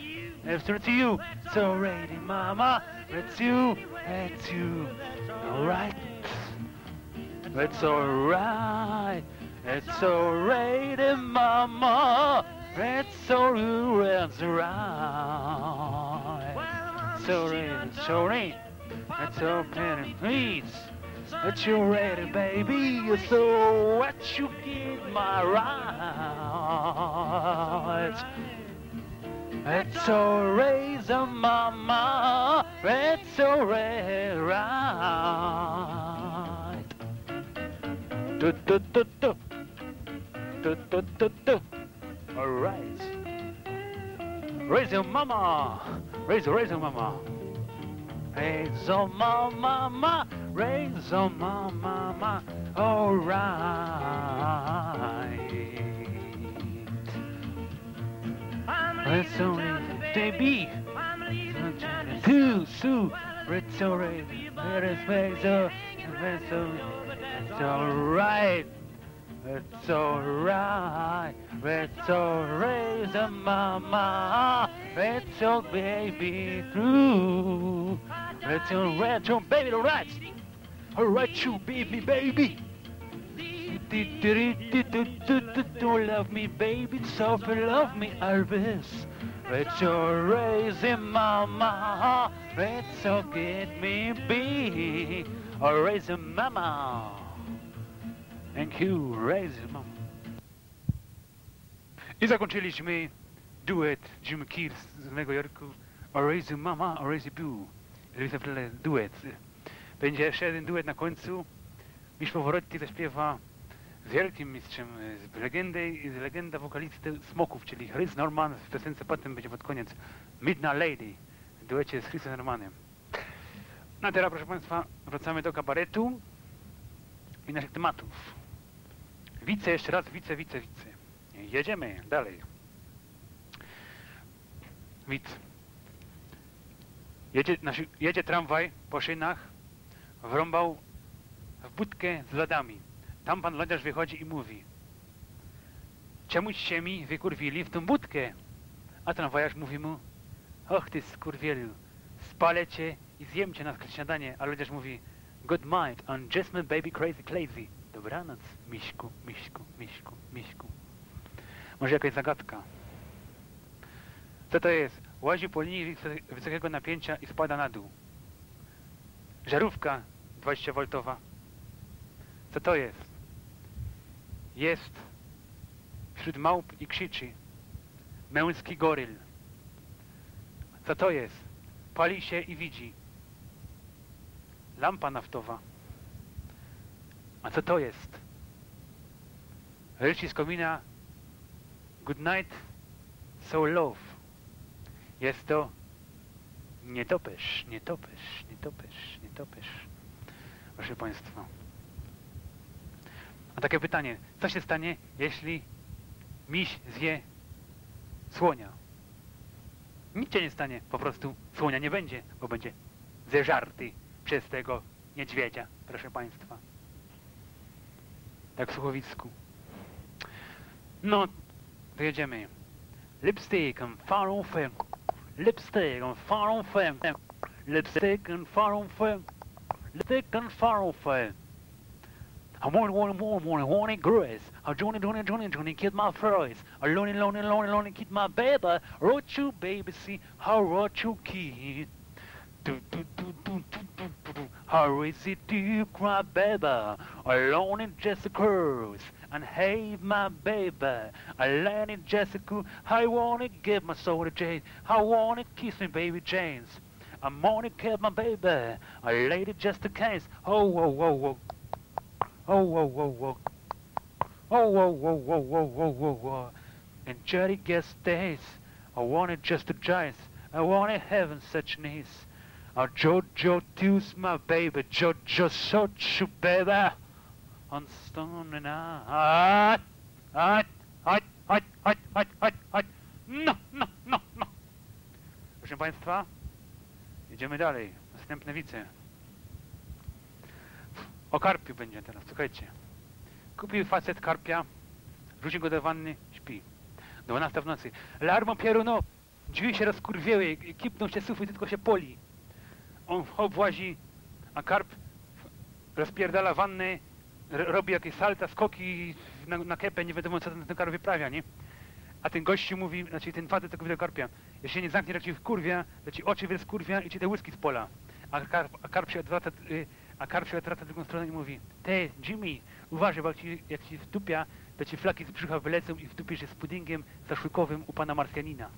Speaker 1: It's to you. It's alright, mama. It's you. It's you. Alright. It's alright. It's alright, mama. It's alright. It's alright. It's alright. It's alright. It's okay, please. It's ready, baby. So what you get my rights. It's a razor, mama. It's a red right. Do, do, do, do. Do, do, do, do. All right. Razor, mama. Razor, razor, mama. Raise on my mama, raise on my mama, alright. It's only baby, two, two, it's alright, it's razor, it's alright. It's alright, it's alright, mama, it's your baby through. It's alright, your baby, alright. Alright, you baby, baby. Don't love me, baby, so love me, Elvis. It's your raising mama, it's so get me be. Or raising mama. Thank you, mama. I zakończyliśmy duet Jim Kears z Nowego Jorku. Orazy Mama, Orazy Boo. Duet. Będzie jeszcze jeden duet na końcu. Miś Paworotti zaśpiewa z wielkim mistrzem z legendy, z legenda wokalisty Smoków, czyli Chris Norman w piosence potem będzie pod koniec Midnight Lady w duecie z Chrisem Normanem. No a teraz proszę Państwa wracamy do kabaretu i naszych tematów. Wice, jeszcze raz wice, wice, wice. Jedziemy dalej. Widz. Jedzie, naszy, jedzie tramwaj po szynach, wrąbał w budkę z lodami. Tam pan lodziarz wychodzi i mówi Czemuś się mi wykurwili w tą budkę? A tramwajarz mówi mu Och ty skurwielu, spalę cię i zjem cię na śniadanie. A lodziarz mówi Good night, and just my baby crazy crazy. Dobranoc, miśku, miśku, miśku, miśku. Może jakaś zagadka. Co to jest? Łazi po linii wysokiego napięcia i spada na dół. Żarówka 20V. Co to jest? Jest wśród małp i krzyczy męski goryl. Co to jest? Pali się i widzi. Lampa naftowa. A co to jest? Ryci z komina Good night, so love. Jest to nietoperz, nietoperz, nietoperz, nietoperz. Proszę Państwa. A takie pytanie, co się stanie, jeśli miś zje słonia? Nic się nie stanie, po prostu słonia nie będzie, bo będzie zeżarty przez tego niedźwiedzia, proszę Państwa. Tak w słuchowisku. No, to. Lipstick and far on film. Lipstick and far on film. Lipstick and far on film. Lipstick and far on film. I want, want, want, want, it grace. I Johnny, Johnny, Johnny, Johnny, kid my fries. I lonely, lonely, lonely, lonely, kid my baby. Wrote you, baby, see how wrote you, kid. Do, do, do, do, do, do. How is it do you cry, baby? Alone in Jessica's and hey, my baby. I land in Jessica. I wanna give my soul to Jane. I wanna kiss me, baby James. I wanna kill my baby. I lady just in case. Oh, whoa, whoa, whoa. Oh, whoa, whoa, whoa. Oh, whoa, whoa, whoa, whoa, whoa, whoa, whoa. And Jerry gets days. I want it just to jice. I want it heaven such knees. Oh, Jojo Deuce, my baby. Jojo Sochu, baby. On stone and I. Hot, hot, hot, hot, hot, hot, hot. No, no, no, no. Proszę Państwa, jedziemy dalej. Następne wice. O karpiu będzie teraz, słuchajcie. Kupił facet karpia, rzucił go do wanny, śpi. 12 w nocy. Larmo pieruno, drzwi się rozkurwiły, kipnął się sufit, tylko się poli. On obłazi, a karp rozpierdala wannę, r- robi jakieś salta, skoki na, na kepę, nie wiadomo co ten, ten karp wyprawia, nie? A ten gościu mówi, znaczy ten facet tego karpia, jeśli nie zamknie, to ci wkurwia, to ci oczy wyskurwia i ci te łyski z pola. A karp, a karp się odwraca, y, a karp się odwraca drugą stronę i mówi, te Jimmy, uważaj, bo jak ci, jak ci to ci flaki z brzucha wylecą i wdupisz się z puddingiem zaszłykowym u pana Marsjanina.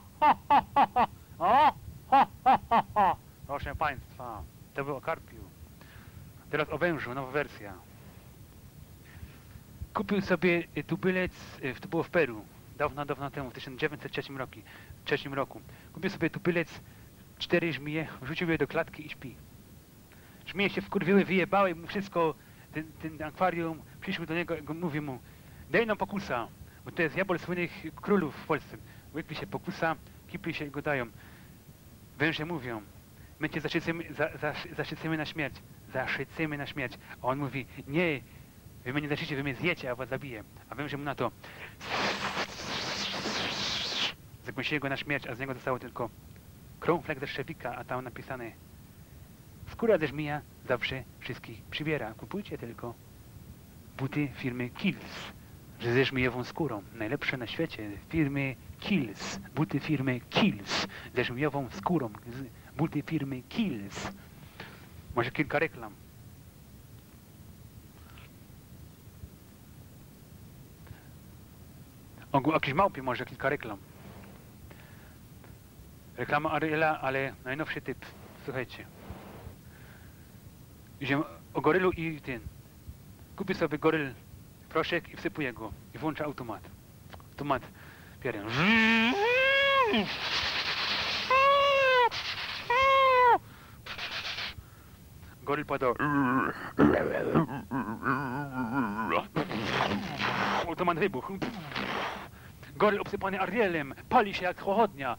Speaker 1: Proszę Państwa, to było Karpiu. Teraz o wężu, nowa wersja. Kupił sobie y, tubylec, y, to było w Peru, dawno, dawno temu, w 1903 roku. trzecim roku. Kupił sobie tubylec, cztery żmije, wrzucił je do klatki i śpi. Żmije się wkurwiły, wyjebały mu wszystko, ten, ten akwarium, przyszły do niego i mówi mu, daj nam pokusa, bo to jest jabol słynnych królów w Polsce. Łykli się pokusa, kipli się go dają. Węże mówią, my cię zaszycymy, za, za, zaszycymy na śmierć, zaszycymy na śmierć. A on mówi, nie, wy mnie nie zaszycie, wy mnie zjecie, a was zabiję. A węże mu na to, zagłosili go na śmierć, a z niego zostało tylko krąflek ze szczepika, a tam napisane, skóra ze żmija zawsze wszystkich przybiera. Kupujcie tylko buty firmy Kills że ze żmijową skórą. Najlepsze na świecie firmy Kills. Buty firmy Kills. Ze żmijową skórą. Buty firmy Kills. Może kilka reklam. O jakiejś małpie może kilka reklam. Reklama Ariela, ale najnowszy typ. Słuchajcie. Idziemy o gorylu i ten. Kupi sobie goryl proszek i wsypuje go. I włącza automat. Automat. Pierę. Goryl padał. Automat wybuchł. Goryl obsypany Arielem. Pali się jak pochodnia.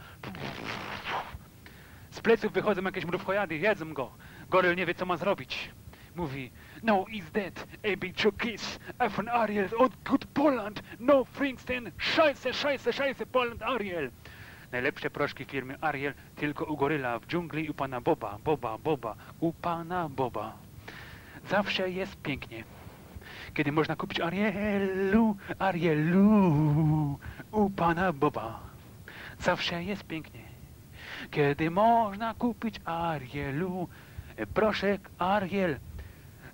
Speaker 1: Z pleców wychodzą jakieś mrówkojady, jedzą go. Goryl nie wie, co ma zrobić. Mówi, no, he's dead. AB Chokis, F Ariel, od good Poland. No, Frinksten, szajse, szajse, szajse, Poland, Ariel. Najlepsze proszki firmy Ariel tylko u goryla w dżungli u pana Boba, Boba, Boba, u pana Boba. Zawsze jest pięknie. Kiedy można kupić Arielu, Arielu, u pana Boba. Zawsze jest pięknie. Kiedy można kupić Arielu, proszek Ariel,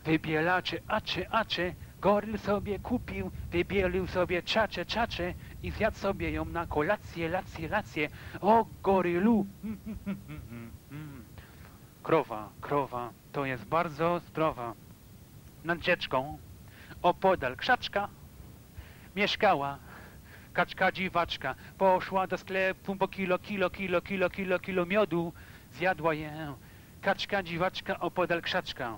Speaker 1: wybielacze, acze, acze, goryl sobie kupił, wybielił sobie czacze, czacze i zjadł sobie ją na kolację, lację, lację. O, gorylu! Krowa, krowa, to jest bardzo zdrowa. Nad rzeczką, opodal krzaczka, mieszkała kaczka dziwaczka. Poszła do sklepu po kilo, kilo, kilo, kilo, kilo, kilo miodu. Zjadła je. Kaczka dziwaczka opodal krzaczka.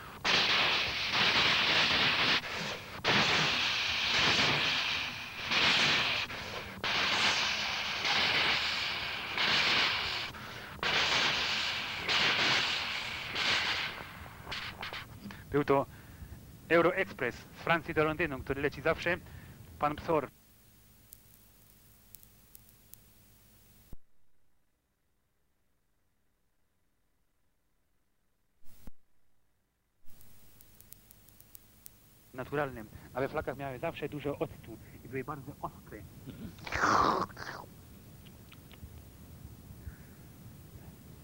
Speaker 1: Był to Euroexpress z Francji do Londynu, który leci zawsze. Pan Psor. naturalnym, a we flakach miały zawsze dużo octu i były bardzo ostre.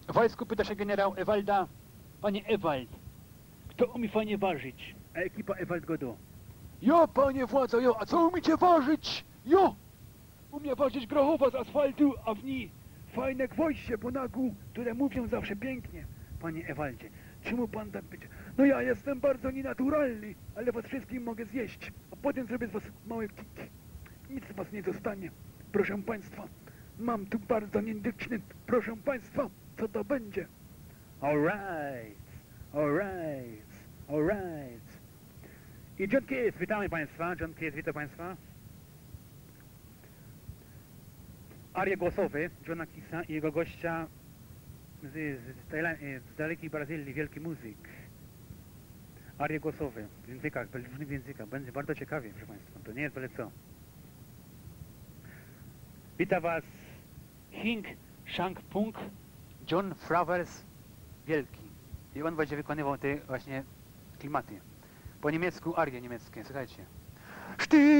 Speaker 1: Wojsku pyta się generał Ewalda, panie Ewald, kto umie fajnie ważyć? A ekipa Ewald Godot. Ja, panie władco, jo, a co umiecie ważyć? Jo! Umie ważyć grochowa z asfaltu, a w niej fajne gwoździe po nagu, które mówią zawsze pięknie. Panie Ewaldzie, czemu pan tak być? No ja jestem bardzo nienaturalny, ale was wszystkim mogę zjeść, a potem zrobię z was małe kiki. Nic z was nie zostanie. Proszę państwa, mam tu bardzo niedyczny. Proszę państwa, co to będzie? All right. Alright, alright. I John Case, witamy Państwa. John Case, witam Państwa. Arie głosowy Johna Kisa i jego gościa z, z, Tajlan- z dalekiej Brazylii, wielki muzyk. Arie głosowy w językach, w różnych językach. Będzie bardzo ciekawie, proszę Państwa. To nie jest byle co. Witam Was Hing Shang Pung John Flowers Wielki. I on będzie wykonywał te właśnie klimaty. Po niemiecku arie niemieckie, słuchajcie. Stiesen,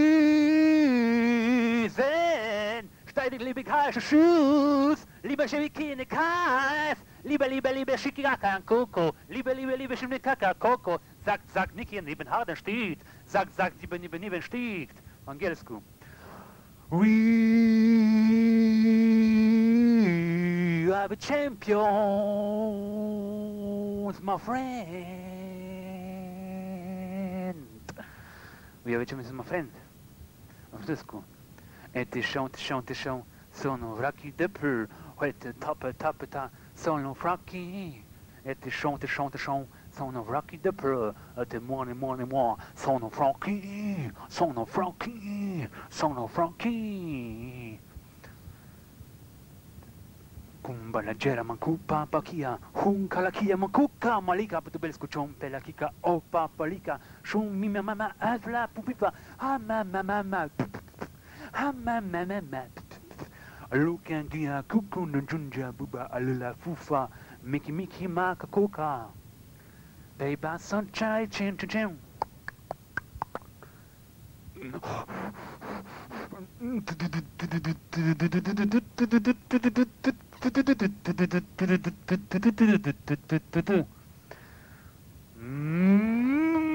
Speaker 1: steinig liebe kalsche Schuss, lieber Chemikine Kais, lieber, lieber, lieber Schikaka Koko, lieber, lieber, lieber Schimikaka Koko, sagt, sagt Niki neben Harden steht, sagt, sagt, neben, neben, neben steht, angielsku. We are the champions, my friend. We are the champions, my friend. W dysku. Et ty chant, ty chant, ty chant, sono wraki de peu. Et tape, tape, ta, sono fraki. Et ty chant, ty chant, ty chant, sono wraki de peu. Et ty moi, moi, moi, sono fraki. Sono fraki. Sono fraki. Kumbalaġera makupa papakija, hun kalakija makuka malika, putubelsku ċompela kika, opa papalika, xum mima mama avla pupipa, ha mama mama, ha mama mama, dia kukun buba alula fufa, miki miki maka kuka. chai sanċaj. Mm,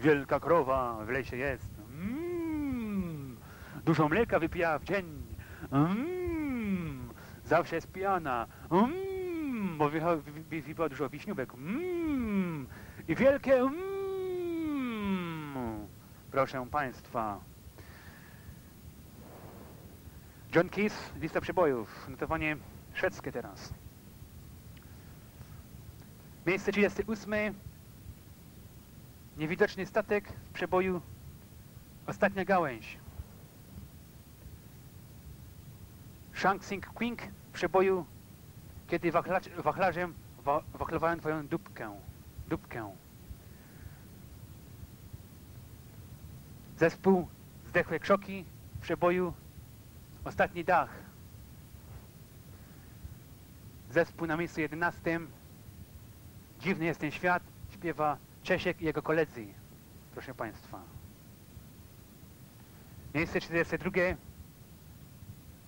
Speaker 1: wielka krowa w lesie jest. Mm, dużo mleka wypija w dzień. Mm, zawsze jest pijana. Bo wypiła dużo wiśniówek. I wielkie proszę państwa. John Keys, lista przebojów, notowanie szwedzkie teraz. Miejsce 38. Niewidoczny statek w przeboju Ostatnia gałęź. Shang Tsing Quink w przeboju Kiedy wachlacz, wachlarzem wa, wachlowałem twoją dupkę. Dupkę. Zespół Zdechłe Krzoki w przeboju Ostatni dach. zespół na miejscu 11. Dziwny jest ten świat, śpiewa Czesiek i jego koledzy. Proszę Państwa. Miejsce 42.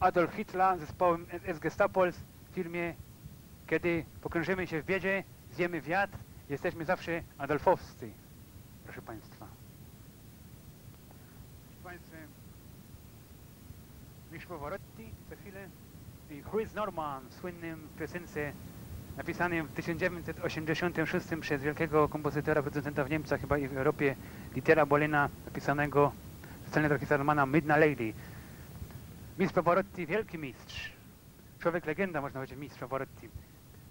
Speaker 1: Adolf Hitler z zespołem SG Staples w filmie Kiedy pokrążymy się w biedzie, zjemy wiatr, jesteśmy zawsze adolfowscy. Proszę Państwa. Proszę Państwa, Misz Pavarotti za chwilę i Chris Norman w słynnym piosence napisanym w 1986 przez wielkiego kompozytora, producenta w Niemczech, chyba i w Europie, Litera Bolena, napisanego specjalnie dla Chrisa Normana Midnight Lady. Mistrz Pavarotti, wielki mistrz. Człowiek legenda, można powiedzieć, mistrz Pavarotti.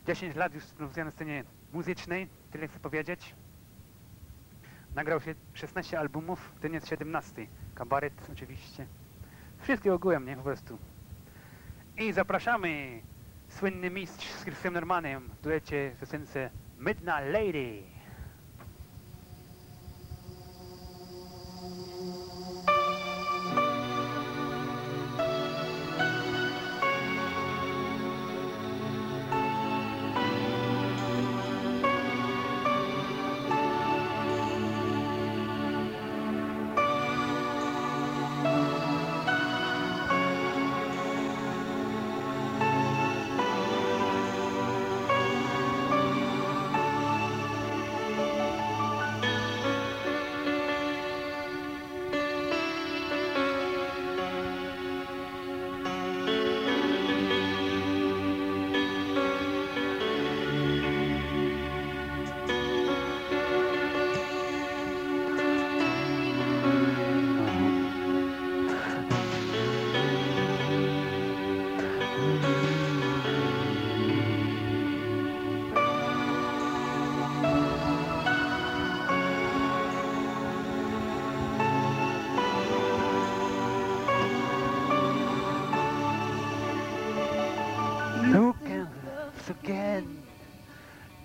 Speaker 1: 10 lat już pracuje na scenie muzycznej, tyle chcę powiedzieć. Nagrał się 16 albumów, ten jest 17. Kabaret oczywiście. Wszystkie ogółem, nie? Po prostu. I zapraszamy słynny mistrz z Chrisem Normanem w duecie w piosence Midnight Lady.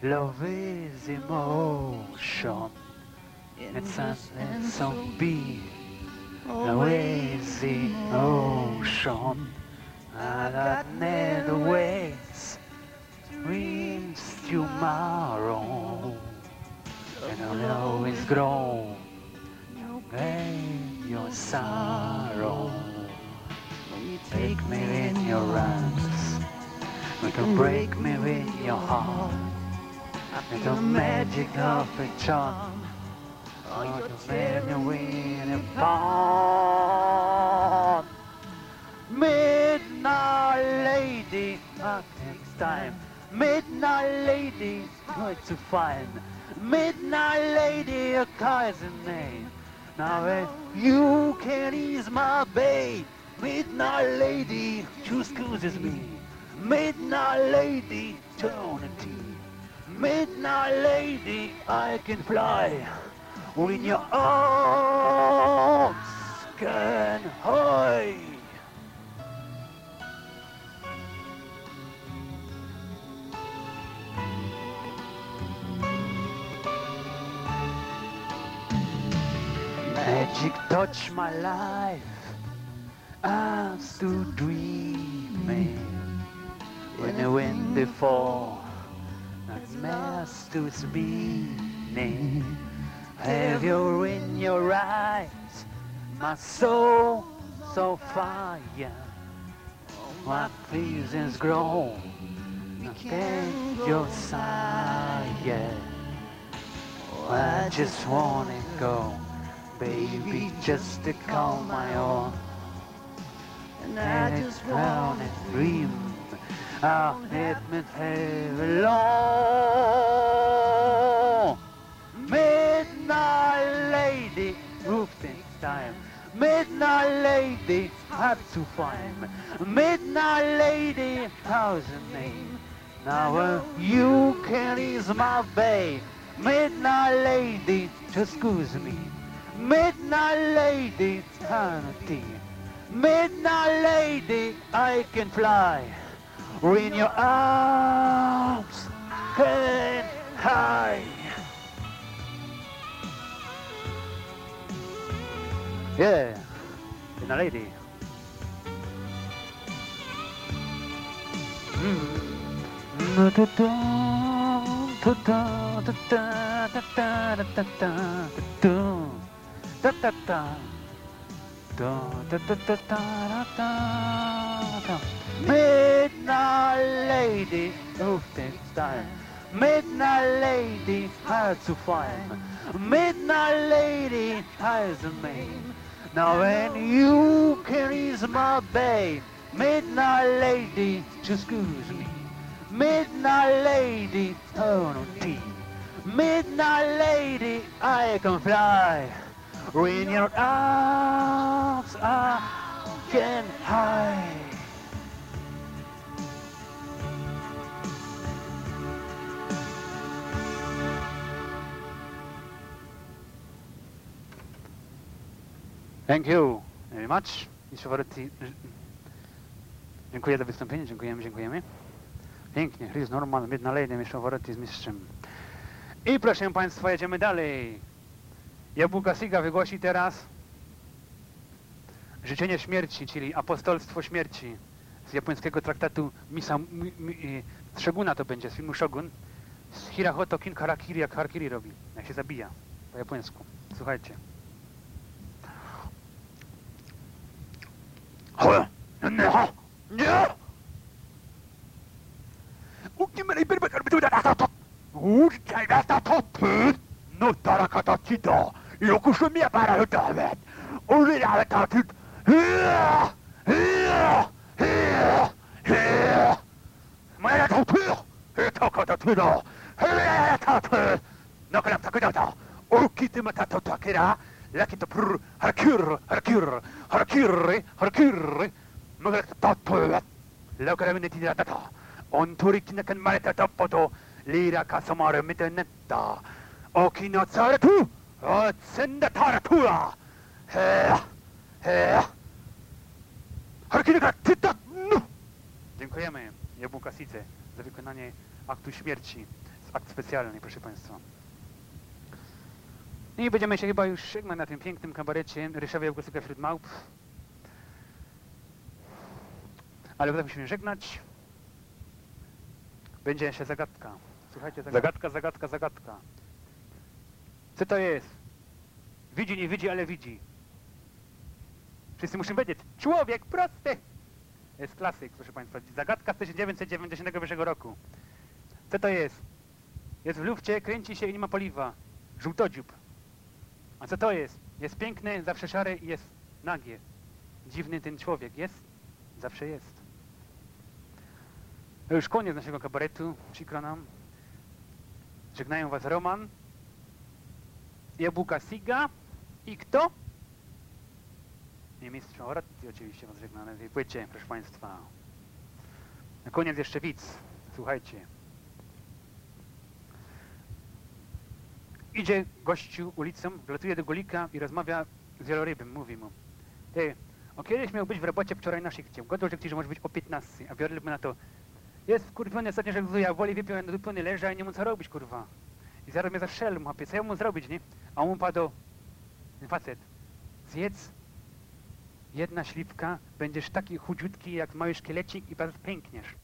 Speaker 1: Love is emotion. It's an being. Love is emotion. Of a charm. Or you tear me with a bond. Midnight lady, not next time. Midnight lady, hard to find. Midnight lady, a cousin name. Now if you can ease my bay. Midnight lady, you excuses me. Midnight lady, eternity. Midnight lady, I can fly. When your arms can hide. Magic touch my life. I'm still dreaming. When the wind fall, master's meaning. Have you in your eyes, my soul so fire. My feelings grow, against your side. I just wanna go, baby, just to call my own. And I just wanna dream. I'll let me alone. Midnight lady, roof this time. Midnight lady, hard to find. Midnight lady, thousand name. Now uh, you can ease my bay. Midnight lady, excuse me. Midnight lady, eternity. Midnight lady, I can fly. When your arms can high. Yeah, in a lady. Mm. No to to, to to, to ta, ta ta, ta ta ta, to, ta ta ta. To, ta ta ta ta, ta ta ta. Midnight lady, oh this time. Midnight lady hard to find. Midnight lady has a name. Now when you can ease my babe, Midnight lady, just excuse me. Midnight lady, oh no tea. Midnight lady, I can fly. When your arms are getting high. Thank you very much. Dziękuję za wystąpienie, dziękujemy, dziękujemy. Pięknie, Chris Norman, Midna Lady. Waretti z mistrzem. I proszę Państwa, jedziemy dalej. Jabłka Siga wygłosi teraz życzenie śmierci, czyli apostolstwo śmierci z japońskiego traktatu Misa, mi, mi, z Shoguna to będzie, z filmu Shogun. Z Hirahoto Kin Harakiri, jak Harakiri robi, jak się zabija po japońsku. Słuchajcie.
Speaker 2: Now, jakie to prr, harkur, harkur, harkury, harkury. Nulet no tattulat, laukaleminen tilatata. On turikkinakan maleta tappoto, liiraka samar miten netta. Okina tsaratu, otsenda taratua. Hea, hea. Harkinaka tytat, no.
Speaker 1: Dziękujemy Jebu Kasice za wykonanie aktu śmierci z akt specjalny, proszę Państwa. I będziemy się chyba już żegnać na tym pięknym kabarecie Ryszewa Jabłka wśród małp. Ale potem musimy żegnać. Będzie jeszcze zagadka. Słuchajcie, zagadka, zagadka, zagadka, zagadka. Co to jest? Widzi, nie widzi, ale widzi. Wszyscy muszą wiedzieć. Człowiek prosty! Jest klasyk, proszę Państwa. Zagadka z 1991 roku. Co to jest? Jest w lufcie, kręci się i nie ma paliwa. Żółtodziób. A co to jest? Jest piękny, zawsze szary i jest nagie. Dziwny ten człowiek. Jest? Zawsze jest. To już koniec naszego kabaretu. Przykro nam. Żegnają Was Roman, Jabłka Siga i kto? I mistrz Oratti oczywiście Was żegna na płycie, proszę Państwa. Na koniec jeszcze widz. Słuchajcie. Idzie gościu ulicą, wlatuje do golika i rozmawia z wielorybem. Mówi mu, ty, o kiedyś miał być w robocie wczoraj na szykcie. Gotował, że że może być o 15, a wieloryb mu na to, jest wkurwiony ostatnio, że ja woli wypił, na dupiony leży, a nie mu co robić, kurwa. I zaraz mnie zastrzelił, mu co ja mu zrobić, nie? A on padł, ten facet, zjedz jedna śliwka, będziesz taki chudziutki jak mały szkielecik i bardzo pękniesz.